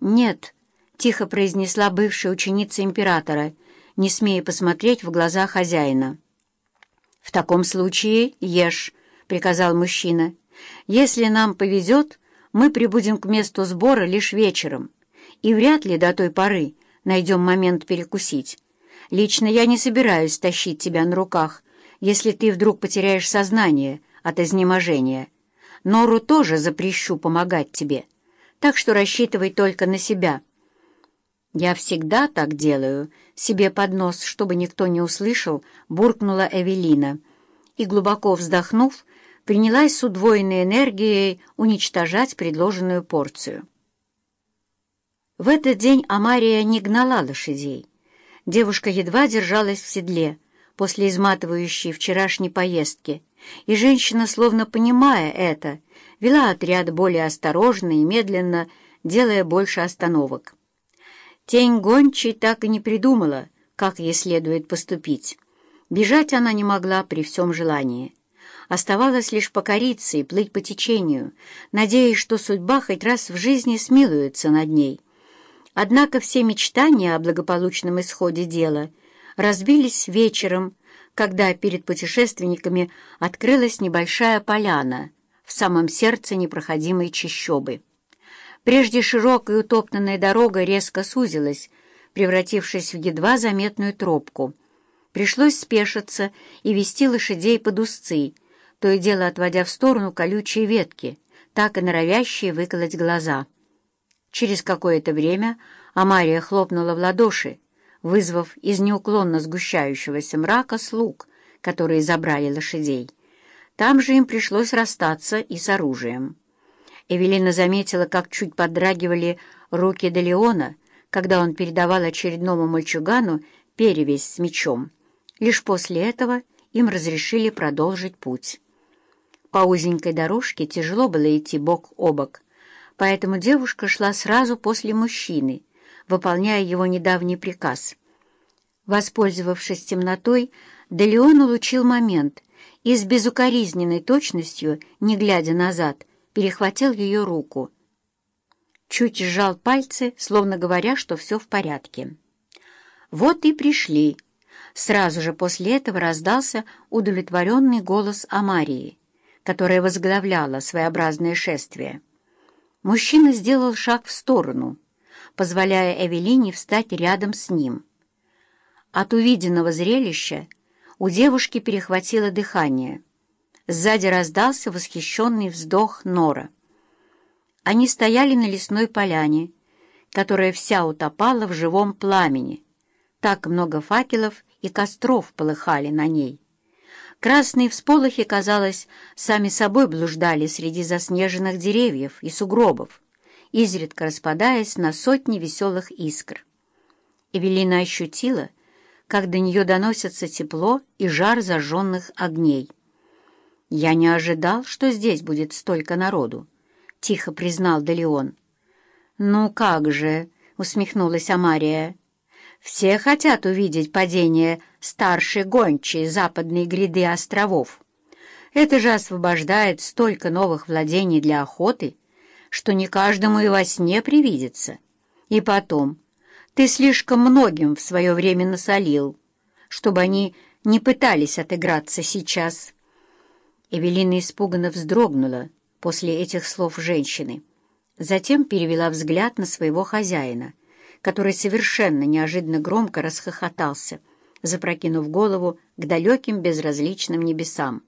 «Нет», — тихо произнесла бывшая ученица императора, не смея посмотреть в глаза хозяина. «В таком случае ешь», — приказал мужчина. «Если нам повезет, мы прибудем к месту сбора лишь вечером, и вряд ли до той поры найдем момент перекусить. Лично я не собираюсь тащить тебя на руках, если ты вдруг потеряешь сознание от изнеможения. Нору тоже запрещу помогать тебе, так что рассчитывай только на себя». «Я всегда так делаю», — себе под нос, чтобы никто не услышал, буркнула Эвелина. И, глубоко вздохнув, принялась с удвоенной энергией уничтожать предложенную порцию. В этот день Амария не гнала лошадей. Девушка едва держалась в седле после изматывающей вчерашней поездки, и женщина, словно понимая это, вела отряд более осторожно и медленно, делая больше остановок. Тень гончей так и не придумала, как ей следует поступить. Бежать она не могла при всем желании. Оставалось лишь покориться и плыть по течению, надеясь, что судьба хоть раз в жизни смилуется над ней. Однако все мечтания о благополучном исходе дела разбились вечером, когда перед путешественниками открылась небольшая поляна в самом сердце непроходимой чащобы. Прежде широкая утоптанная дорога резко сузилась, превратившись в едва заметную тропку. Пришлось спешиться и вести лошадей под узцы, то и дело отводя в сторону колючие ветки, так и норовящие выколоть глаза. Через какое-то время Амария хлопнула в ладоши, вызвав из неуклонно сгущающегося мрака слуг, которые забрали лошадей. Там же им пришлось расстаться и с оружием. Эвелина заметила, как чуть подрагивали руки Делеона, когда он передавал очередному мальчугану перевязь с мечом. Лишь после этого им разрешили продолжить путь. По узенькой дорожке тяжело было идти бок о бок, поэтому девушка шла сразу после мужчины, выполняя его недавний приказ. Воспользовавшись темнотой, Делеон улучил момент и с безукоризненной точностью, не глядя назад, перехватил ее руку. Чуть сжал пальцы, словно говоря, что все в порядке. Вот и пришли. Сразу же после этого раздался удовлетворенный голос Амарии, которая возглавляла своеобразное шествие. Мужчина сделал шаг в сторону, позволяя Эвелине встать рядом с ним. От увиденного зрелища у девушки перехватило дыхание — Сзади раздался восхищенный вздох Нора. Они стояли на лесной поляне, которая вся утопала в живом пламени. Так много факелов и костров полыхали на ней. Красные всполохи, казалось, сами собой блуждали среди заснеженных деревьев и сугробов, изредка распадаясь на сотни веселых искр. Эвелина ощутила, как до нее доносятся тепло и жар зажженных огней. «Я не ожидал, что здесь будет столько народу», — тихо признал Делеон. «Ну как же», — усмехнулась Амария, — «все хотят увидеть падение старшей гончей западной гряды островов. Это же освобождает столько новых владений для охоты, что не каждому и во сне привидится. И потом, ты слишком многим в свое время насолил, чтобы они не пытались отыграться сейчас». Эвелина испуганно вздрогнула после этих слов женщины. Затем перевела взгляд на своего хозяина, который совершенно неожиданно громко расхохотался, запрокинув голову к далеким безразличным небесам.